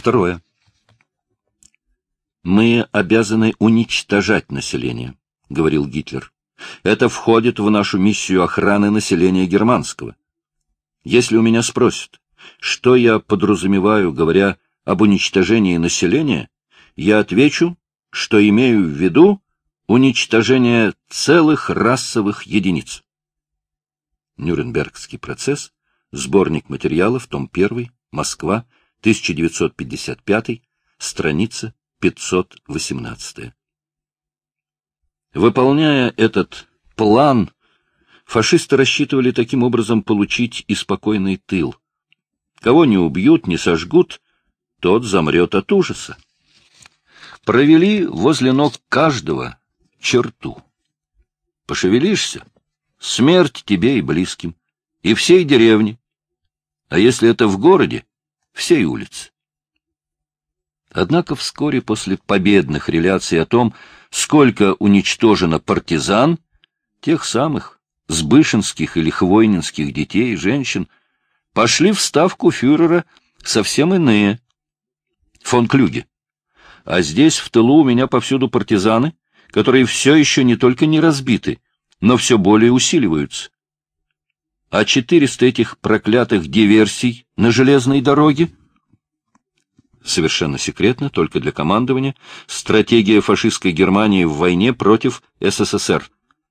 Второе. «Мы обязаны уничтожать население», — говорил Гитлер. «Это входит в нашу миссию охраны населения германского. Если у меня спросят, что я подразумеваю, говоря об уничтожении населения, я отвечу, что имею в виду уничтожение целых расовых единиц. Нюрнбергский процесс, сборник материалов, том 1, Москва, 1955, страница 518. Выполняя этот план, фашисты рассчитывали таким образом получить и спокойный тыл. Кого не убьют, не сожгут, тот замрет от ужаса. Провели возле ног каждого черту. Пошевелишься — смерть тебе и близким, и всей деревне. А если это в городе — всей улице. Однако вскоре после победных реляций о том, сколько уничтожено партизан, тех самых сбышинских или хвойнинских детей и женщин, пошли в ставку фюрера совсем иные. Фон Клюге. А здесь, в тылу, у меня повсюду партизаны, которые все еще не только не разбиты, но все более усиливаются. А 400 этих проклятых диверсий на железной дороге совершенно секретно, только для командования, стратегия фашистской Германии в войне против СССР.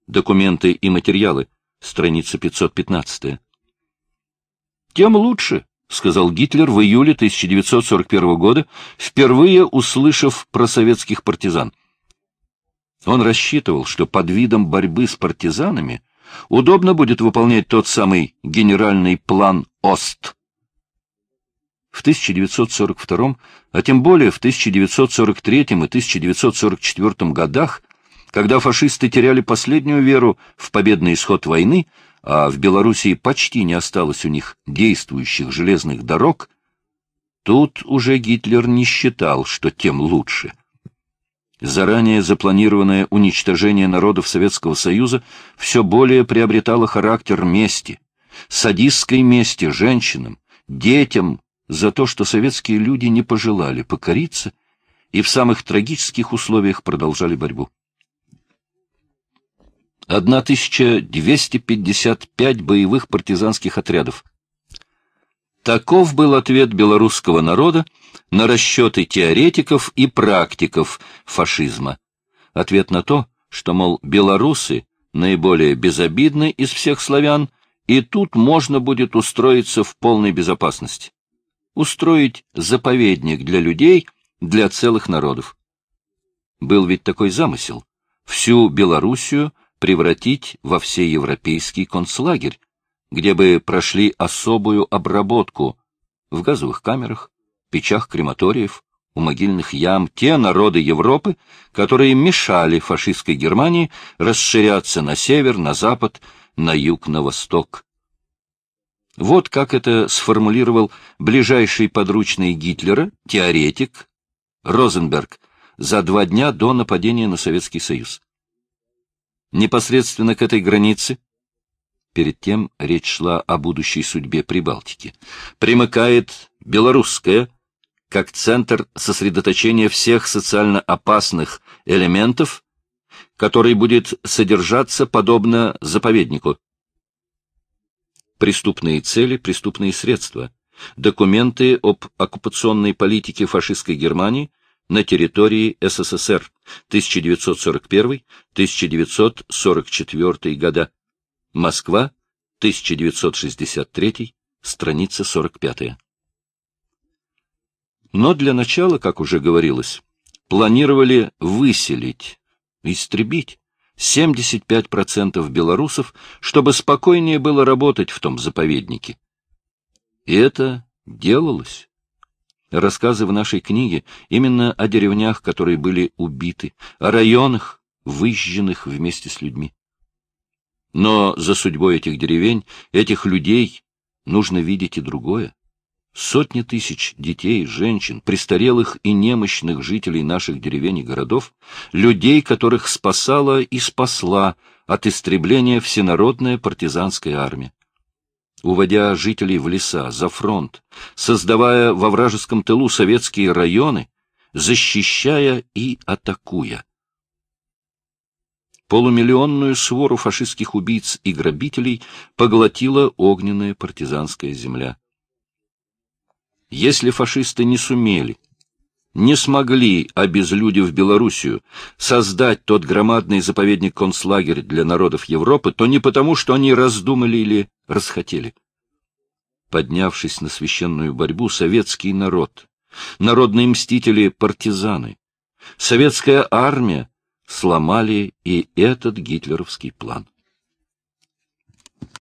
Документы и материалы. Страница 515. Тем лучше, — сказал Гитлер в июле 1941 года, впервые услышав про советских партизан. Он рассчитывал, что под видом борьбы с партизанами удобно будет выполнять тот самый генеральный план ОСТ. В 1942, а тем более в 1943 и 1944 годах, когда фашисты теряли последнюю веру в победный исход войны, а в Белоруссии почти не осталось у них действующих железных дорог, тут уже Гитлер не считал, что тем лучше. Заранее запланированное уничтожение народов Советского Союза все более приобретало характер мести, садистской мести женщинам, детям за то, что советские люди не пожелали покориться и в самых трагических условиях продолжали борьбу. 1255 боевых партизанских отрядов. Таков был ответ белорусского народа на расчеты теоретиков и практиков фашизма. Ответ на то, что, мол, белорусы наиболее безобидны из всех славян, и тут можно будет устроиться в полной безопасности. Устроить заповедник для людей, для целых народов. Был ведь такой замысел — всю Белоруссию превратить во всеевропейский концлагерь, где бы прошли особую обработку в газовых камерах, печах крематориев, у могильных ям те народы Европы, которые мешали фашистской Германии расширяться на север, на запад, на юг, на восток. Вот как это сформулировал ближайший подручный Гитлера, теоретик Розенберг, за два дня до нападения на Советский Союз. Непосредственно к этой границе, перед тем речь шла о будущей судьбе Прибалтики, примыкает белорусская, как центр сосредоточения всех социально опасных элементов, который будет содержаться подобно заповеднику. Преступные цели, преступные средства, документы об оккупационной политике фашистской Германии, на территории СССР 1941-1944 года. Москва, 1963, страница 45. Но для начала, как уже говорилось, планировали выселить, истребить 75% белорусов, чтобы спокойнее было работать в том заповеднике. И это делалось. Рассказы в нашей книге именно о деревнях, которые были убиты, о районах, выжженных вместе с людьми. Но за судьбой этих деревень, этих людей, нужно видеть и другое. Сотни тысяч детей, женщин, престарелых и немощных жителей наших деревень и городов, людей, которых спасала и спасла от истребления всенародная партизанская армия. уводя жителей в леса, за фронт, создавая во вражеском тылу советские районы, защищая и атакуя. Полумиллионную свору фашистских убийц и грабителей поглотила огненная партизанская земля. Если фашисты не сумели, не смогли, обезлюдив Белоруссию, создать тот громадный заповедник концлагерь для народов Европы, то не потому, что они раздумали или расхотели. Поднявшись на священную борьбу, советский народ, народные мстители-партизаны, советская армия сломали и этот гитлеровский план.